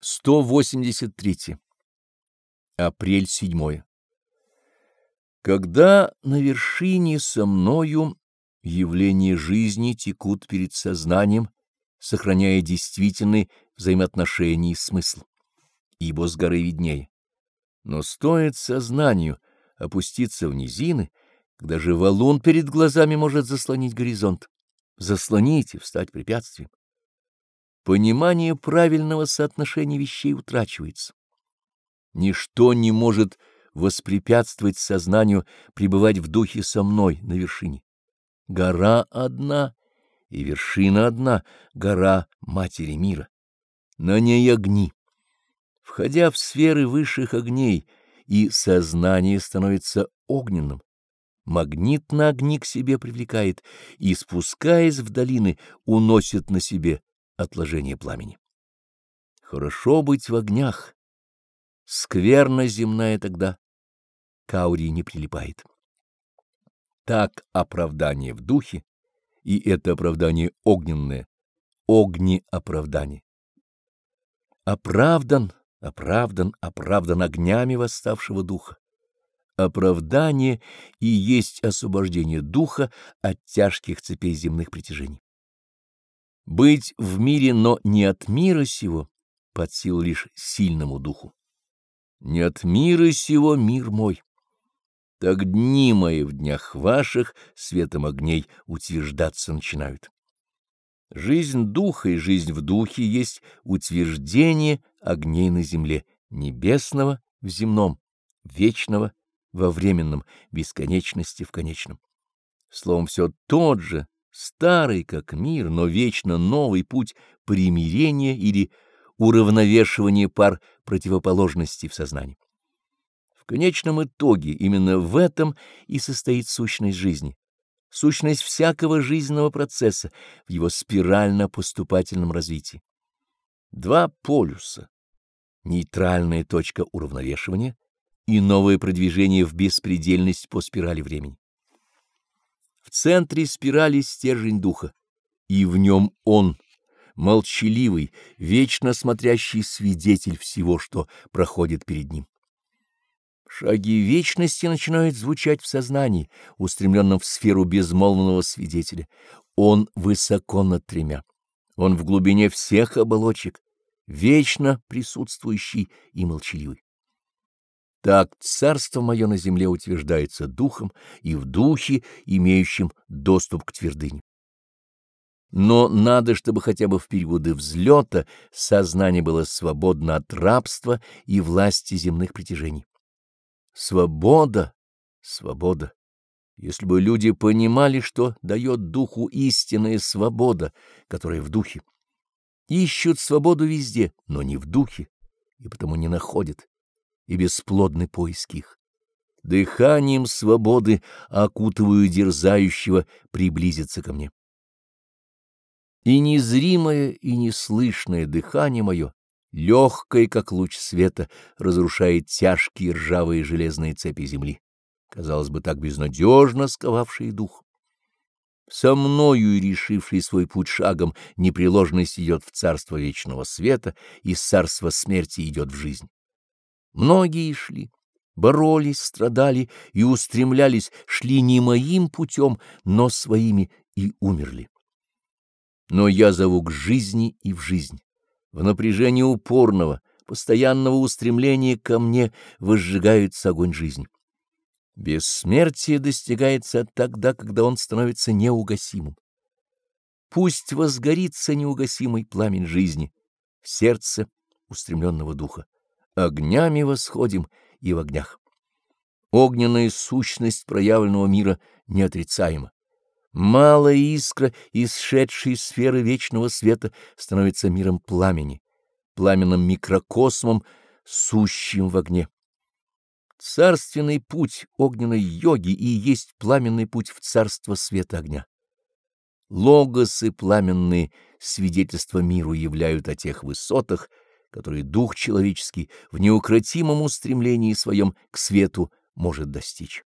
183. Апрель 7. Когда на вершине со мною явления жизни текут перед сознанием, сохраняя действительный взаимоотношения и смысл, ибо с горы виднее. Но стоит сознанию опуститься в низины, когда же валун перед глазами может заслонить горизонт, заслонить и встать препятствием понимание правильного соотношения вещей утрачивается. Ничто не может воспрепятствовать сознанию пребывать в духе со мной на вершине. Гора одна, и вершина одна, гора Матери мира. На ней огни. Входя в сферы высших огней, и сознание становится огненным, магнитно огни к себе привлекает и, спускаясь в долины, уносит на себе отложение пламени. Хорошо быть в огнях. Скверно земная тогда. Каури не прилипает. Так оправдание в духе, и это оправдание огненное, огни оправдание. Оправдан, оправдан, оправдан огнями восставшего духа. Оправдание и есть освобождение духа от тяжких цепей земных притяжений. Быть в мире, но не от мира сего, под силу лишь сильному духу. Не от мира сего мир мой. Так дни мои в днях ваших светом огней утверждаться начинают. Жизнь духа и жизнь в духе есть утверждение огней на земле, небесного в земном, вечного во временном, бесконечности в конечном. Словом, все тот же, старый как мир, но вечно новый путь примирения или уравновешивания пар противоположностей в сознании. В конечном итоге именно в этом и состоит сущность жизни, сущность всякого жизненного процесса в его спирально-поступательном развитии. Два полюса — нейтральная точка уравновешивания и новое продвижение в беспредельность по спирали времени. В центре спирали стержень духа, и в нем он, молчаливый, вечно смотрящий свидетель всего, что проходит перед ним. Шаги вечности начинают звучать в сознании, устремленном в сферу безмолвного свидетеля. Он высоко над тремя. Он в глубине всех оболочек, вечно присутствующий и молчаливый. Так царство мое на земле утверждается духом и в духе, имеющим доступ к твердыне. Но надо, чтобы хотя бы в периоды взлета сознание было свободно от рабства и власти земных притяжений. Свобода, свобода. Если бы люди понимали, что дает духу истинная свобода, которая в духе. Ищут свободу везде, но не в духе, и потому не находят и бесплодны поиски их. Дыханием свободы окутываю дерзающего приблизиться ко мне. И незримое, и неслышное дыхание мое, легкое, как луч света, разрушает тяжкие ржавые железные цепи земли, казалось бы, так безнадежно сковавшие дух. Со мною, решивший свой путь шагом, непреложность идет в царство вечного света, и царство смерти идет в жизнь. Многие шли, боролись, страдали и устремлялись, шли не моим путем, но своими и умерли. Но я зову к жизни и в жизнь, в напряжении упорного, постоянного устремления ко мне возжигается огонь жизни. Бессмертие достигается тогда, когда он становится неугасимым. Пусть возгорится неугасимый пламень жизни в сердце устремленного духа огнями восходим и в огнях. Огненная сущность проявленного мира неотрицаема. Малая искра, исшедшая из сферы вечного света, становится миром пламени, пламенным микрокосмом, сущим в огне. Царственный путь огненной йоги и есть пламенный путь в царство света огня. Логосы пламенные свидетельства миру являют о тех высотах, которые дух человеческий в неукротимом устремлении своем к свету может достичь.